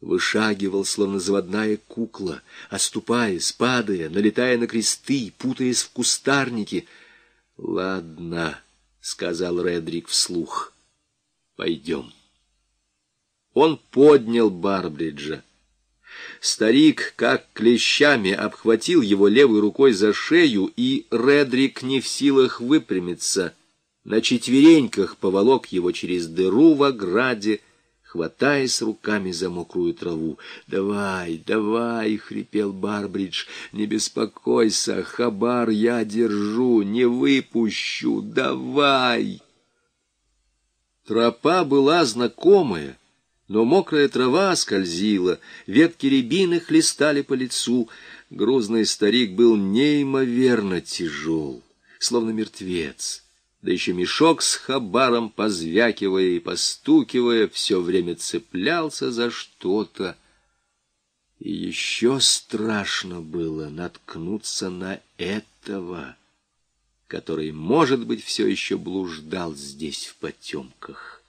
Вышагивал, словно заводная кукла, оступаясь, падая, налетая на кресты, путаясь в кустарнике. «Ладно», — сказал Редрик вслух, — «пойдем». Он поднял Барбриджа. Старик, как клещами, обхватил его левой рукой за шею, и Редрик не в силах выпрямиться. На четвереньках поволок его через дыру в ограде, хватаясь руками за мокрую траву. «Давай, давай!» — хрипел Барбридж. «Не беспокойся, хабар я держу, не выпущу! Давай!» Тропа была знакомая, но мокрая трава скользила, ветки рябины хлестали по лицу. Грузный старик был неимоверно тяжел, словно мертвец да еще мешок с хабаром, позвякивая и постукивая, все время цеплялся за что-то. И еще страшно было наткнуться на этого, который, может быть, все еще блуждал здесь в потемках.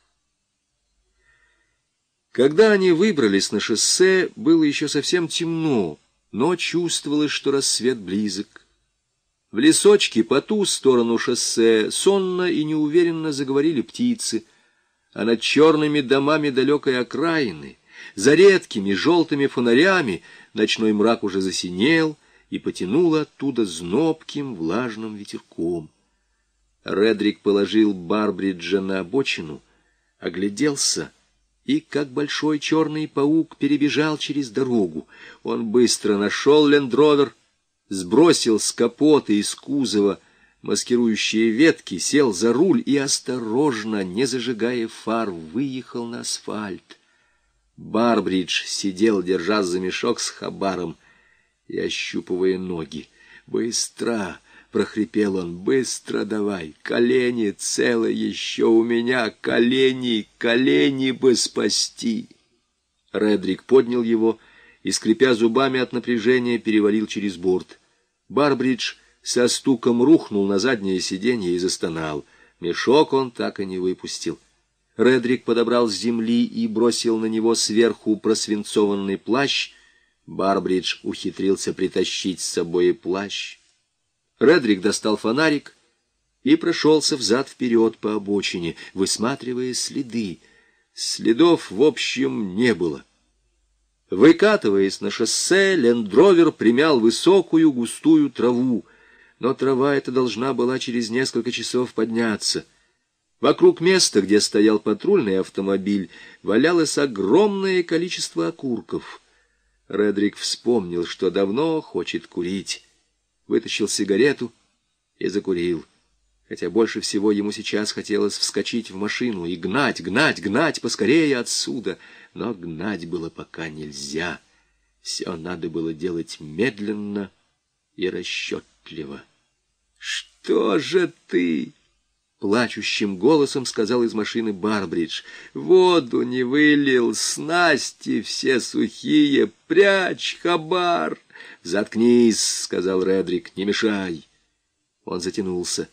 Когда они выбрались на шоссе, было еще совсем темно, но чувствовалось, что рассвет близок. В лесочке по ту сторону шоссе сонно и неуверенно заговорили птицы, а над черными домами далекой окраины, за редкими желтыми фонарями, ночной мрак уже засинел и потянул оттуда знобким влажным ветерком. Редрик положил Барбриджа на обочину, огляделся и, как большой черный паук, перебежал через дорогу. Он быстро нашел лендровер, сбросил с капота и с кузова маскирующие ветки, сел за руль и осторожно, не зажигая фар, выехал на асфальт. Барбридж сидел, держа за мешок с хабаром и ощупывая ноги. «Быстро!» — прохрипел он. «Быстро давай! Колени целы еще у меня! Колени! Колени бы спасти!» Редрик поднял его и, скрипя зубами от напряжения, перевалил через борт. Барбридж со стуком рухнул на заднее сиденье и застонал. Мешок он так и не выпустил. Редрик подобрал с земли и бросил на него сверху просвинцованный плащ. Барбридж ухитрился притащить с собой и плащ. Редрик достал фонарик и прошелся взад-вперед по обочине, высматривая следы. Следов, в общем, не было. Выкатываясь на шоссе, лендровер примял высокую густую траву, но трава эта должна была через несколько часов подняться. Вокруг места, где стоял патрульный автомобиль, валялось огромное количество окурков. Редрик вспомнил, что давно хочет курить. Вытащил сигарету и закурил. Хотя больше всего ему сейчас хотелось вскочить в машину и гнать, гнать, гнать поскорее отсюда — но гнать было пока нельзя. Все надо было делать медленно и расчетливо. «Что же ты?» — плачущим голосом сказал из машины Барбридж. «Воду не вылил, снасти все сухие, прячь, хабар!» «Заткнись!» — сказал Редрик, — «не мешай!» Он затянулся.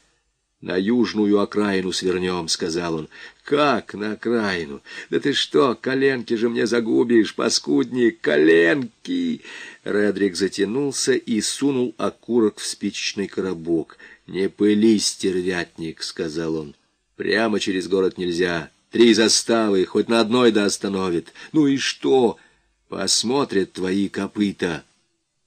«На южную окраину свернем», — сказал он. «Как на окраину? Да ты что, коленки же мне загубишь, паскудник, коленки!» Редрик затянулся и сунул окурок в спичечный коробок. «Не пыли, стервятник», — сказал он. «Прямо через город нельзя. Три заставы, хоть на одной да остановит. Ну и что? Посмотрят твои копыта.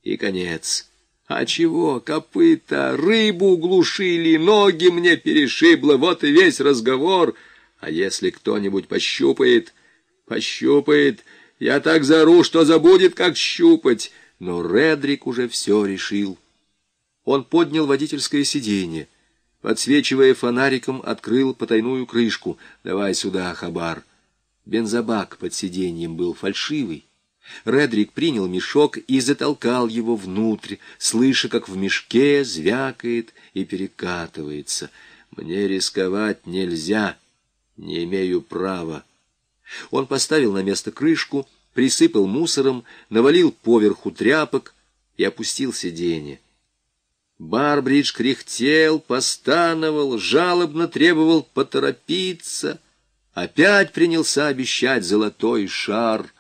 И конец». А чего, копыта, рыбу глушили, ноги мне перешибло, вот и весь разговор. А если кто-нибудь пощупает, пощупает, я так зару, что забудет, как щупать. Но Редрик уже все решил. Он поднял водительское сиденье, подсвечивая фонариком, открыл потайную крышку. «Давай сюда, Хабар». Бензобак под сиденьем был фальшивый. Редрик принял мешок и затолкал его внутрь, слыша, как в мешке звякает и перекатывается. «Мне рисковать нельзя, не имею права». Он поставил на место крышку, присыпал мусором, навалил поверху тряпок и опустил сиденье. Барбридж кряхтел, постановал, жалобно требовал поторопиться. Опять принялся обещать золотой шар —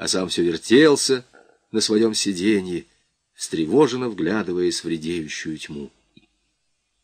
а сам все вертелся на своем сиденье, встревоженно вглядываясь в редеющую тьму.